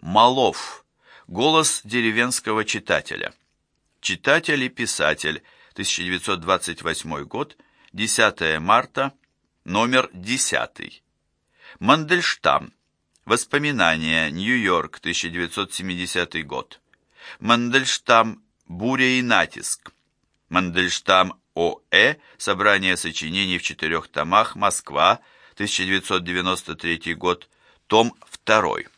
Малов. Голос деревенского читателя. Читатель и писатель. 1928 год. 10 марта. Номер 10. Мандельштам. Воспоминания. Нью-Йорк. 1970 год. Мандельштам. Буря и натиск. Мандельштам О.Э. Собрание сочинений в четырех томах. Москва. 1993 год. Том 2.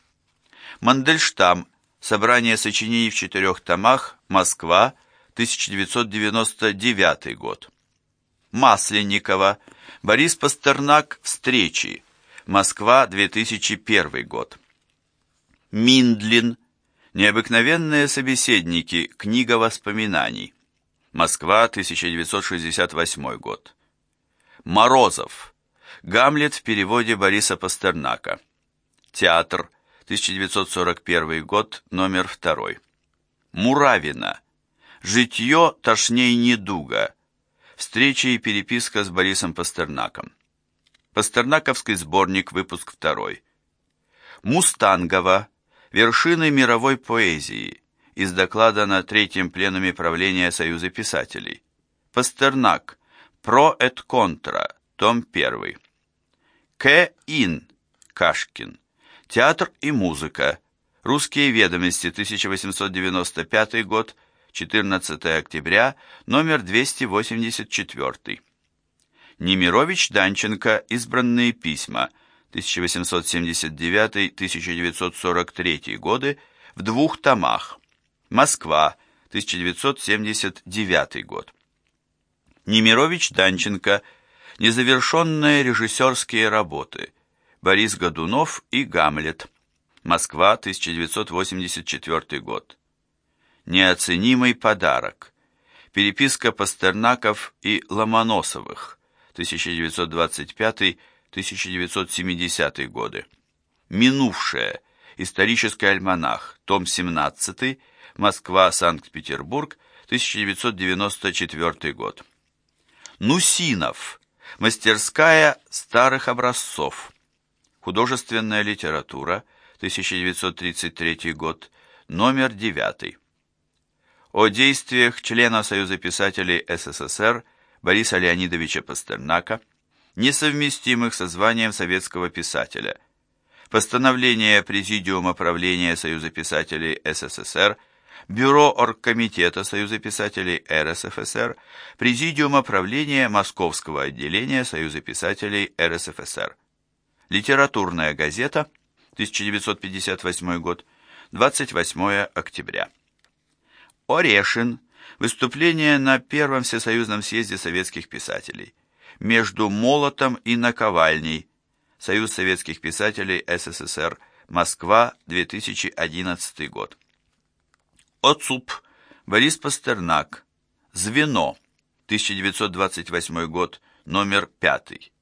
Мандельштам. Собрание сочинений в четырех томах. Москва. 1999 год. Масленникова. Борис Пастернак. Встречи. Москва, 2001 год. Миндлин. Необыкновенные собеседники. Книга воспоминаний. Москва, 1968 год. Морозов. Гамлет в переводе Бориса Пастернака. Театр. 1941 год, номер 2. Муравина. Житье тошней недуга. Встреча и переписка с Борисом Пастернаком. Пастернаковский сборник, выпуск 2. Мустангова. Вершины мировой поэзии. Из доклада на третьем пленуме правления Союза писателей. Пастернак. Про эт контра. Том 1. К. Ин. Кашкин. Театр и музыка. Русские ведомости, 1895 год, 14 октября, номер 284. Немирович Данченко «Избранные письма», 1879-1943 годы, в двух томах. Москва, 1979 год. Немирович Данченко «Незавершенные режиссерские работы», Борис Годунов и «Гамлет», Москва, 1984 год. Неоценимый подарок. Переписка Пастернаков и Ломоносовых, 1925-1970 годы. Минувшее. Исторический альманах. Том 17. Москва, Санкт-Петербург, 1994 год. Нусинов. Мастерская старых образцов. Художественная литература. 1933 год. Номер 9. О действиях члена Союза писателей СССР Бориса Леонидовича Пастернака, несовместимых со званием советского писателя. Постановление Президиума правления Союза писателей СССР, Бюро Оргкомитета Союза писателей РСФСР, Президиума правления Московского отделения Союза писателей РСФСР. Литературная газета, 1958 год, 28 октября. Орешин Выступление на Первом Всесоюзном съезде советских писателей. Между молотом и наковальней. Союз советских писателей СССР. Москва, 2011 год. Оцуп. Борис Пастернак. Звено. 1928 год. Номер 5.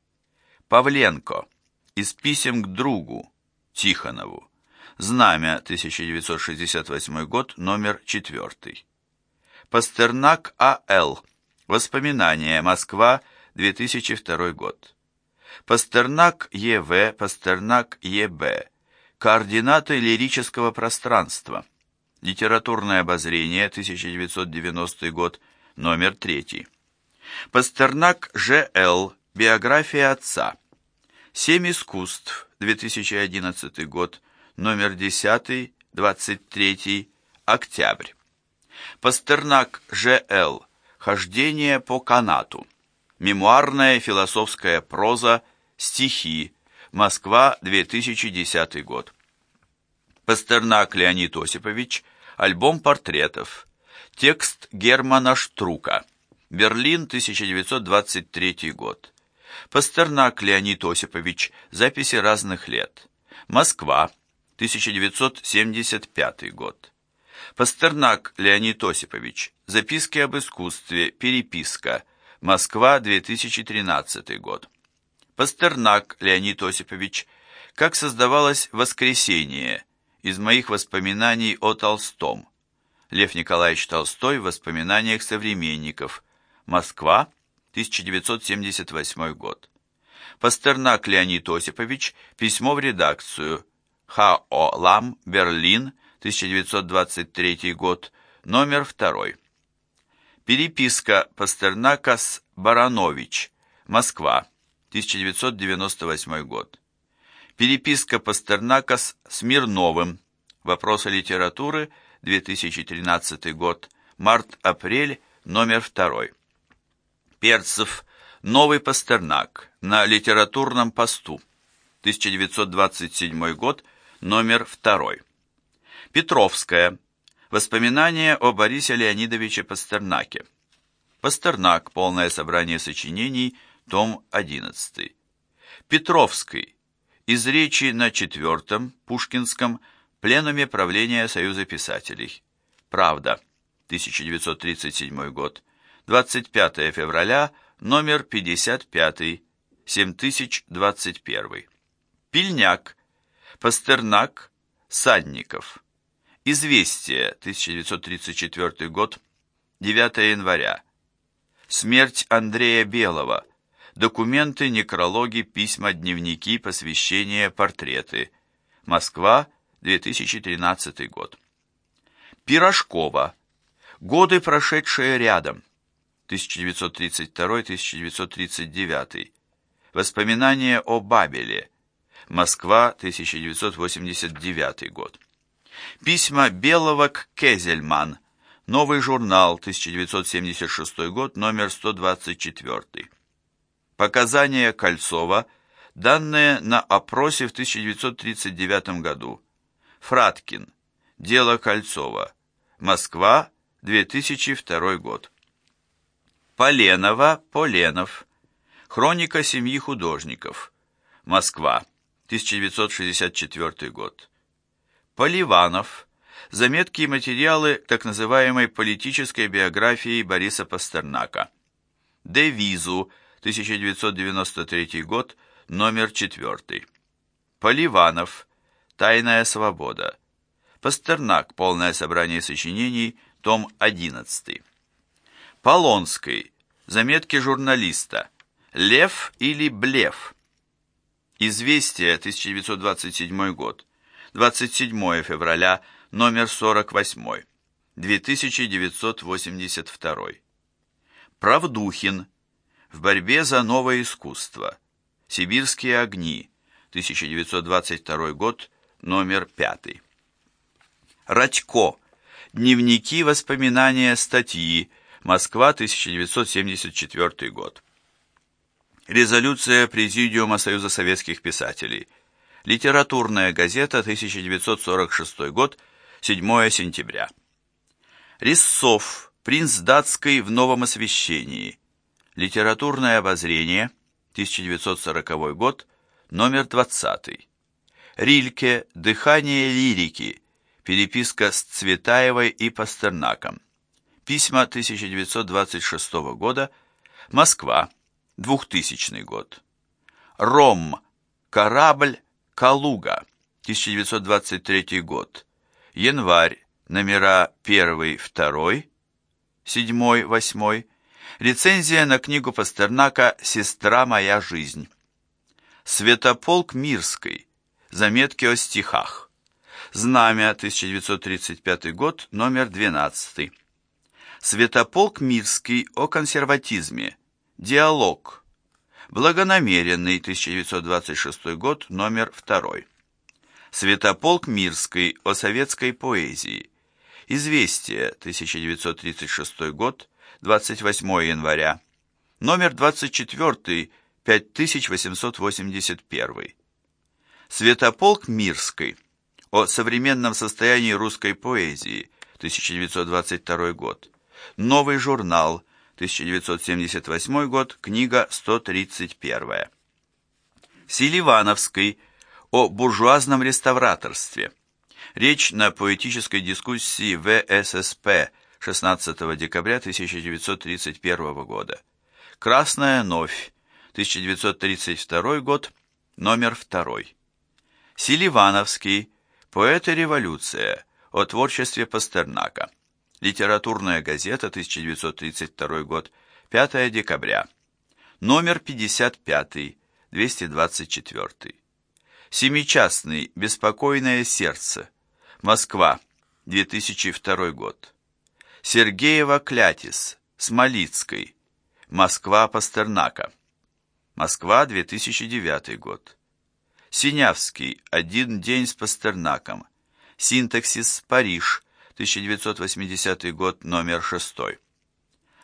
Павленко. Из писем к другу. Тихонову. Знамя. 1968 год. Номер 4. Пастернак А.Л. Воспоминания. Москва, 2002 год. Пастернак Е.В. Пастернак Е.Б. Координаты лирического пространства. Литературное обозрение, 1990 год, номер 3. Пастернак Ж.Л. Биография отца. Семь искусств, 2011 год, номер 10, 23, октябрь. Пастернак Ж.Л. Хождение по канату. Мемуарная философская проза. Стихи. Москва, 2010 год. Пастернак Леонид Осипович. Альбом портретов. Текст Германа Штрука. Берлин, 1923 год. Пастернак Леонид Осипович. Записи разных лет. Москва, 1975 год. Пастернак Леонид Осипович. Записки об искусстве. Переписка. Москва, 2013 год. Пастернак Леонид Осипович. Как создавалось «Воскресенье» из моих воспоминаний о Толстом. Лев Николаевич Толстой в воспоминаниях современников. Москва, 1978 год. Пастернак Леонид Осипович. Письмо в редакцию. Хао Лам, Берлин, 1923 год, номер 2. Переписка Пастернака с Баранович, Москва, 1998 год. Переписка Пастернака с Смирновым, Вопросы литературы, 2013 год, март-апрель, номер 2. Перцев, Новый Пастернак, на литературном посту, 1927 год, номер 2. Петровская. Воспоминания о Борисе Леонидовиче Пастернаке. Пастернак. Полное собрание сочинений. Том 11. Петровский. Из речи на четвертом, Пушкинском, пленуме правления Союза писателей. Правда. 1937 год. 25 февраля, номер 55, 7021. Пильняк. Пастернак, Садников. Известие, 1934 год, 9 января. Смерть Андрея Белого. Документы, некрологи, письма, дневники, посвящения, портреты. Москва, 2013 год. Пирожкова. Годы, прошедшие рядом. 1932-1939. Воспоминания о Бабеле. Москва, 1989 год. Письма Белого к Кезельман. Новый журнал, 1976 год, номер 124. Показания Кольцова, данные на опросе в 1939 году. Фраткин. Дело Кольцова. Москва, 2002 год. Поленова, Поленов. Хроника семьи художников. Москва. 1964 год. Поливанов. Заметки и материалы так называемой политической биографии Бориса Пастернака. Девизу. 1993 год. Номер 4. Поливанов. Тайная свобода. Пастернак. Полное собрание сочинений. Том 11. Полонской. Заметки журналиста. Лев или блеф? Известие, 1927 год. 27 февраля, номер 48. 2982. Правдухин. В борьбе за новое искусство. Сибирские огни. 1922 год, номер 5. Радько. Дневники, воспоминания, статьи. Москва, 1974 год. Резолюция Президиума Союза советских писателей. Литературная газета, 1946 год, 7 сентября. Рессов, принц датской в новом освещении. Литературное обозрение, 1940 год, номер 20. Рильке, дыхание лирики. Переписка с Цветаевой и Пастернаком. Письма 1926 года. Москва. 2000 год. Ром. Корабль. Калуга. 1923 год. Январь. Номера 1, 2, 7, 8. Рецензия на книгу Пастернака «Сестра моя жизнь». Святополк Мирской. Заметки о стихах. Знамя, 1935 год, номер 12. Святополк Мирский о консерватизме. Диалог. Благонамеренный, 1926 год, номер 2. Святополк Мирский о советской поэзии. Известие, 1936 год, 28 января. Номер 24, 5881. Святополк Мирский о современном состоянии русской поэзии, 1922 год. Новый журнал, 1978 год, книга 131. Селивановский о буржуазном реставраторстве. Речь на поэтической дискуссии в ССП 16 декабря 1931 года. Красная новь, 1932 год, номер 2. Селивановский, поэт и революция, о творчестве Пастернака. Литературная газета, 1932 год, 5 декабря. Номер 55, 224. Семичастный. Беспокойное сердце. Москва. 2002 год. Сергеева Клятис. Смолицкой. Москва. Пастернака. Москва. 2009 год. Синявский. Один день с Пастернаком. Синтаксис. Париж. 1980 год. Номер 6.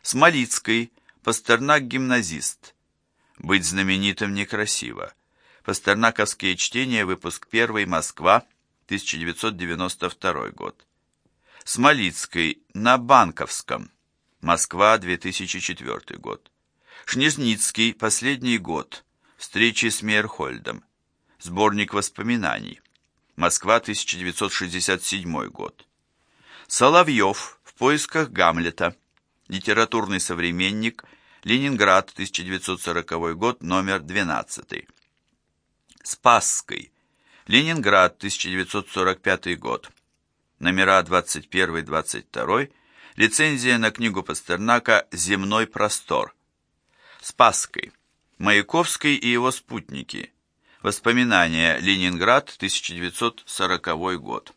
Смолицкой. Пастернак-гимназист. Быть знаменитым некрасиво. Пастернаковские чтения, выпуск 1, Москва, 1992 год. Смолицкой, на Банковском, Москва, 2004 год. Шнезницкий, последний год, встречи с Мейерхольдом, сборник воспоминаний, Москва, 1967 год. Соловьев, в поисках Гамлета, литературный современник, Ленинград, 1940 год, номер 12. Спасской. Ленинград, 1945 год. Номера 21-22. Лицензия на книгу Пастернака «Земной простор». Спасской. Маяковский и его спутники. Воспоминания. Ленинград, 1940 год.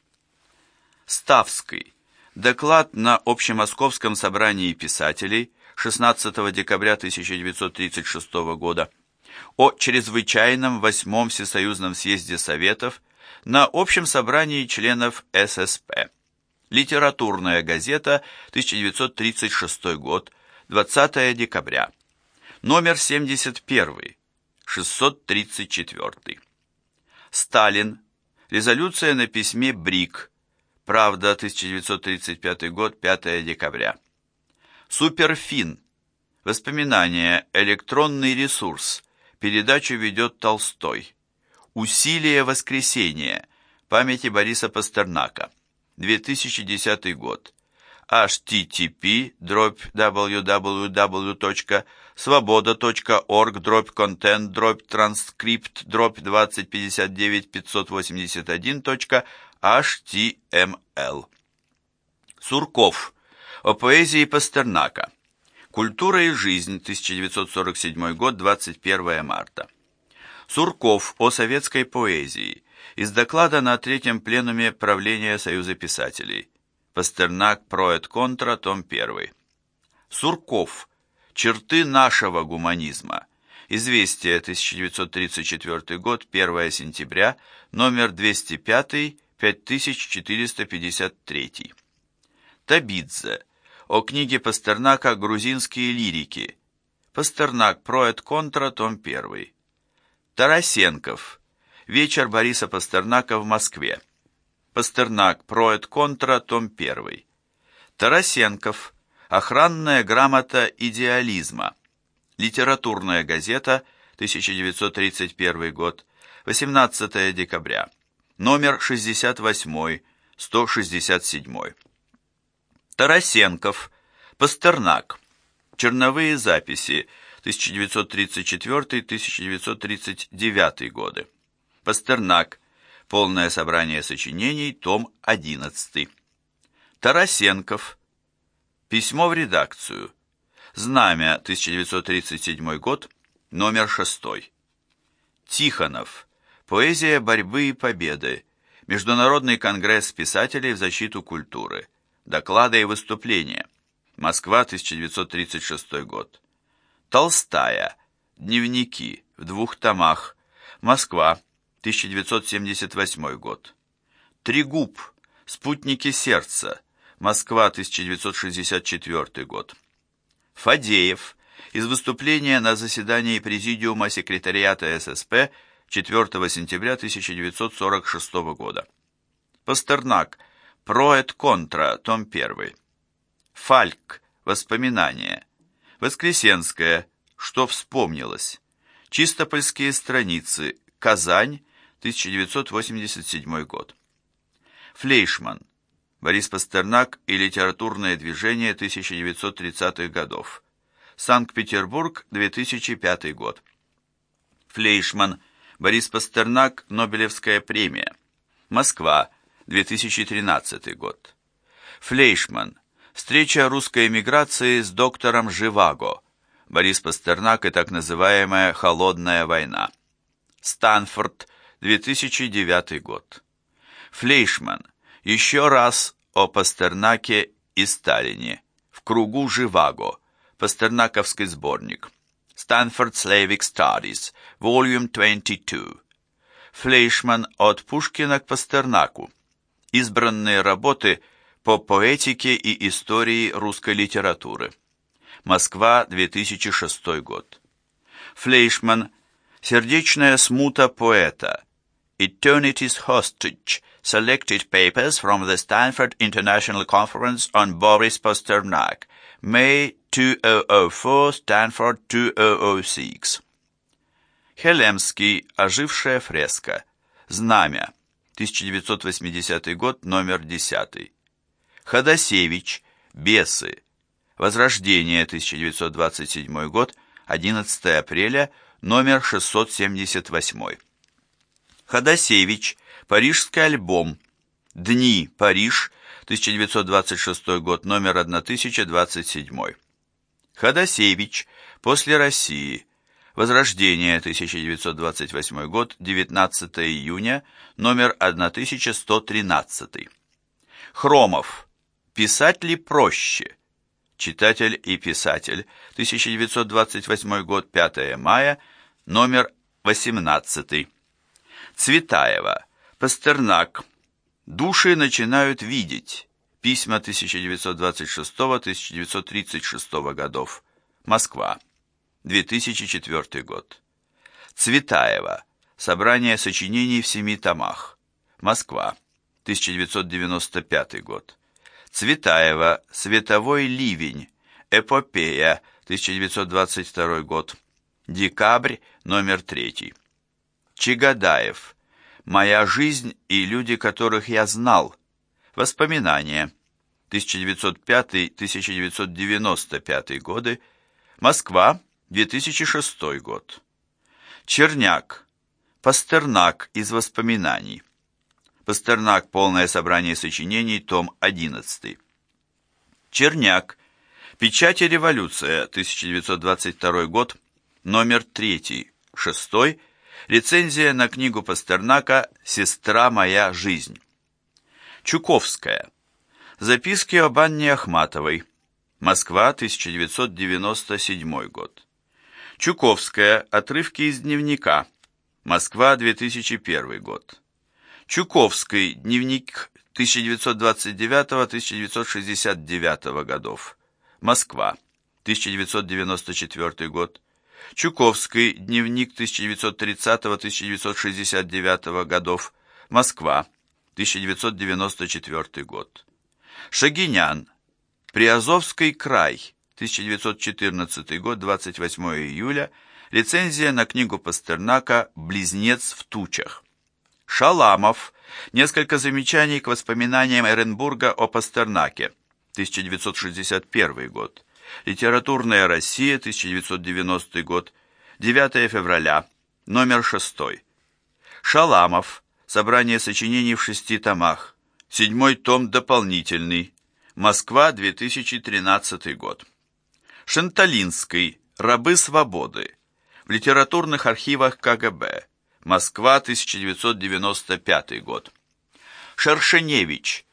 Ставской. Доклад на Общемосковском собрании писателей 16 декабря 1936 года о чрезвычайном восьмом Всесоюзном съезде Советов на общем собрании членов ССП. Литературная газета, 1936 год, 20 декабря. Номер 71, 634. Сталин. Резолюция на письме БРИК. Правда, 1935 год, 5 декабря. Суперфин. Воспоминания. Электронный ресурс. Передачу ведет Толстой. Усилие воскресения. Памяти Бориса Пастернака. 2010 год. http www.svoboda.org дробь content дробь транскрипт дробь 2059 581 html. Сурков. О поэзии Пастернака. Культура и жизнь, 1947 год, 21 марта. Сурков о советской поэзии. Из доклада на третьем пленуме правления Союза писателей. Пастернак, Проэт Контра, том 1. Сурков. Черты нашего гуманизма. Известие, 1934 год, 1 сентября, номер 205, 5453. Табидзе о книге Пастернака «Грузинские лирики». Пастернак, Проэт Контра, том 1. Тарасенков. Вечер Бориса Пастернака в Москве. Пастернак, Проэт Контра, том 1. Тарасенков. Охранная грамота идеализма. Литературная газета, 1931 год, 18 декабря. Номер 68, 167. Тарасенков, Пастернак. Черновые записи 1934-1939 годы. Пастернак. Полное собрание сочинений, том 11. Тарасенков. Письмо в редакцию. Знамя, 1937 год, номер 6. Тихонов. Поэзия борьбы и победы. Международный конгресс писателей в защиту культуры. Доклады и выступления. Москва, 1936 год. Толстая. Дневники. В двух томах. Москва, 1978 год. Тригуб. Спутники сердца. Москва, 1964 год. Фадеев. Из выступления на заседании Президиума секретариата ССП 4 сентября 1946 года. Пастернак. Проэт контра, том 1. Фальк. Воспоминания. Воскресенская. Что вспомнилось. Чистопольские страницы. Казань. 1987 год. Флейшман. Борис Пастернак и литературное движение 1930-х годов. Санкт-Петербург, 2005 год. Флейшман. Борис Пастернак. Нобелевская премия. Москва. 2013 год. Флейшман. Встреча русской эмиграции с доктором Живаго. Борис Пастернак и так называемая «холодная война». Станфорд, 2009 год. Флейшман. Еще раз о Пастернаке и Сталине. В кругу Живаго. Пастернаковский сборник. Stanford Slavic Studies, Volume 22. Флейшман от Пушкина к Пастернаку. Избранные работы по поэтике и истории русской литературы. Москва, 2006 год. Флейшман. Сердечная смута поэта. Eternity's Hostage. Selected papers from the Stanford International Conference on Boris Pasternak. May 2004, Stanford 2006. Хелемский. Ожившая фреска. Знамя. 1980 год, номер 10. Ходосевич. Бесы. Возрождение. 1927 год, 11 апреля, номер 678. Ходосевич. Парижский альбом. Дни. Париж. 1926 год, номер 1027. Ходосевич. После России. Возрождение, 1928 год, 19 июня, номер 1113. Хромов. Писать ли проще? Читатель и писатель. 1928 год, 5 мая, номер 18. Цветаева. Пастернак. Души начинают видеть. Письма 1926-1936 годов. Москва. 2004 год. Цветаева. Собрание сочинений в семи томах. Москва. 1995 год. Цветаева. Световой ливень. Эпопея. 1922 год. Декабрь. Номер 3. Чигадаев. Моя жизнь и люди, которых я знал. Воспоминания. 1905-1995 годы. Москва. 2006 год. Черняк. Пастернак из воспоминаний. Пастернак. Полное собрание сочинений. Том 11. Черняк. Печать и революция. 1922 год. Номер 3. 6. Рецензия на книгу Пастернака «Сестра моя жизнь». Чуковская. Записки об Анне Ахматовой. Москва, 1997 год. Чуковская. Отрывки из дневника. Москва, 2001 год. Чуковский. Дневник 1929-1969 годов. Москва. 1994 год. Чуковский, дневник 1930-1969 годов, Москва, 1994 год. Шагинян, Приазовский край, 1914 год, 28 июля, рецензия на книгу Пастернака «Близнец в тучах». Шаламов, несколько замечаний к воспоминаниям Эренбурга о Пастернаке, 1961 год. Литературная Россия, 1990 год, 9 февраля, номер 6. Шаламов. Собрание сочинений в шести томах. Седьмой том дополнительный. Москва, 2013 год. Шанталинский. Рабы свободы. В литературных архивах КГБ. Москва, 1995 год. Шершеневич.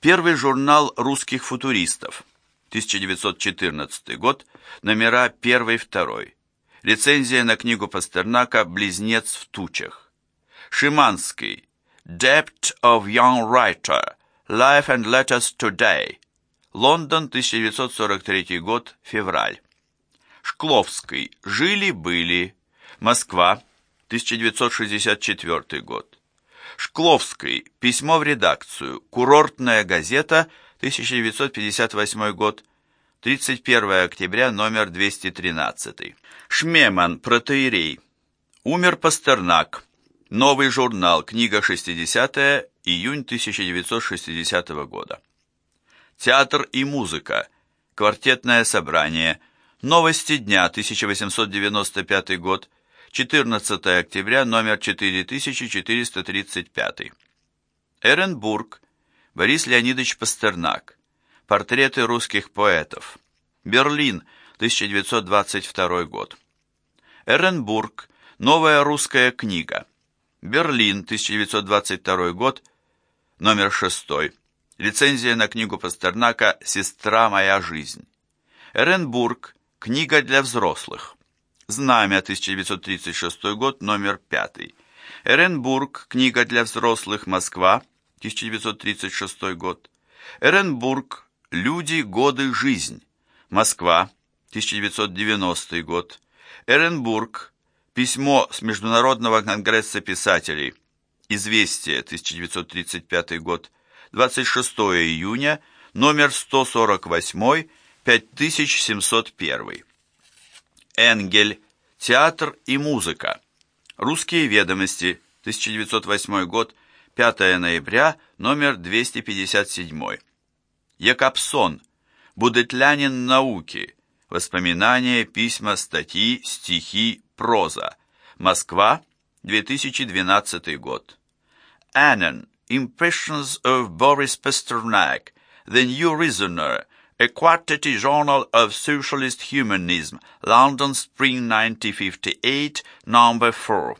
Первый журнал русских футуристов. 1914 год, номера 1-2. Рецензия на книгу Пастернака «Близнец в тучах». Шиманский. Depth of Young Writer. Life and Letters Today. Лондон, 1943 год, февраль. Шкловский. Жили-были. Москва, 1964 год. Шкловский. Письмо в редакцию. Курортная газета, 1958 год, 31 октября, номер 213. Шмеман, протеерей. Умер Пастернак. Новый журнал, книга 60 июнь 1960 года. Театр и музыка. Квартетное собрание. Новости дня, 1895 год, 14 октября, номер 4435. Эренбург, Борис Леонидович Пастернак. Портреты русских поэтов. Берлин, 1922 год. Эренбург. Новая русская книга. Берлин, 1922 год, номер 6. Лицензия на книгу Пастернака «Сестра моя жизнь». Эренбург. Книга для взрослых. Знамя, 1936 год, номер 5. Эренбург. Книга для взрослых. Москва, 1936 год. Эренбург. Люди, годы, жизнь. Москва, 1990 год. Эренбург. Письмо с Международного конгресса писателей. Известие, 1935 год. 26 июня, номер 148, 5701. Энгель. Театр и музыка. Русские ведомости. 1908 год. 5 ноября, номер 257. Якобсон. Будетлянин науки. Воспоминания, письма, статьи, стихи, проза. Москва, 2012 год. Аннен. Impressions of Boris Pasternak. The New Reasoner. A Quartet Journal of Socialist Humanism. London, Spring 1958, number 4.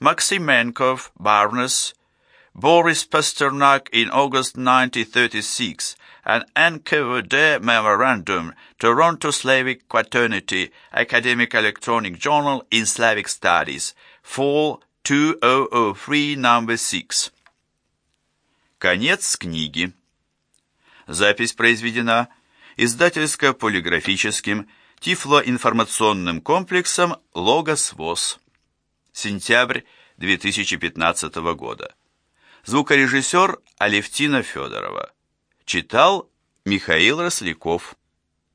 Maximenkov, Barnes. Boris Pasternak in August 1936. An NKVD Memorandum, Toronto Slavic Quaternity, Academic Electronic Journal in Slavic Studies, Fall 2003, number 6. Конец книги. Запись произведена издательско-полиграфическим тифлоинформационным комплексом «Логос ВОЗ». Сентябрь 2015 года. Звукорежиссер Алевтина Федорова. Читал Михаил Росляков.